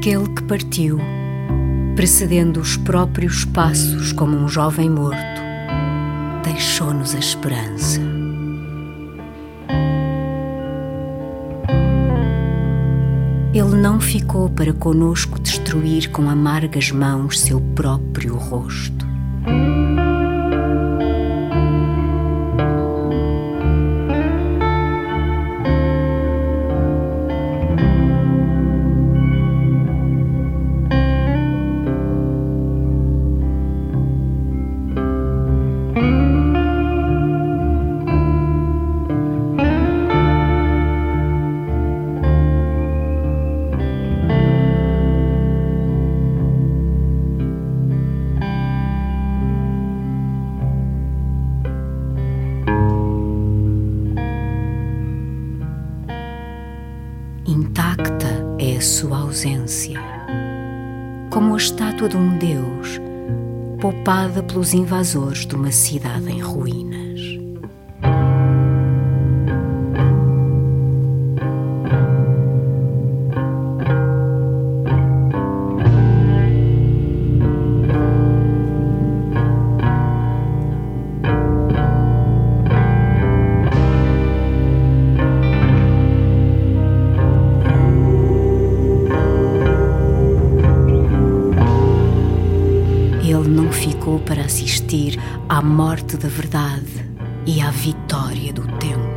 Aquele que partiu, precedendo os próprios passos como um jovem morto, deixou-nos a esperança. Ele não ficou para conosco destruir com amargas mãos seu próprio rosto. Sua ausência, como a estátua de um Deus poupada pelos invasores de uma cidade em ruínas. Ele não ficou para assistir à morte da verdade e à vitória do tempo.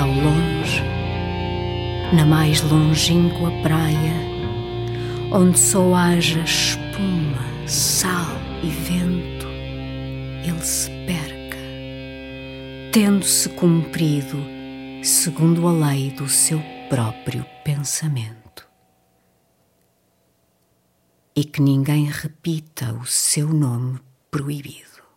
Ao longe, na mais longínqua praia, onde só haja espuma, sal e vento, ele se perca, tendo-se cumprido segundo a lei do seu próprio pensamento. E que ninguém repita o seu nome proibido.